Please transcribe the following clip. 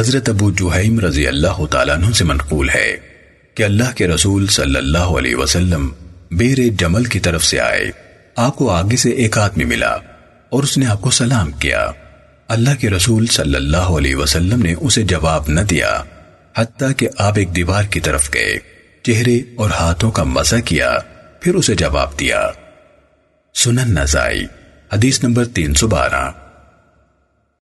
حضرت ابو جوہیم رضی اللہ تعالیٰ عنہ سے منقول ہے کہ اللہ کے رسول صلی اللہ علیہ وسلم بیر جمل کی طرف سے آئے، آپ کو آگے سے ایک آدمی ملا اور اس نے آپ کو سلام کیا۔ اللہ کے رسول صلی اللہ علیہ وسلم نے اسے جواب نہ دیا، حتیٰ کہ آپ ایک دیوار کی طرف گئے، چہرے اور ہاتھوں کا مزہ کیا، پھر اسے جواب دیا۔ سنن نزائی حدیث نمبر تین سو بارہ۔